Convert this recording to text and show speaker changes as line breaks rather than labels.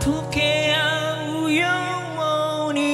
溶け合うように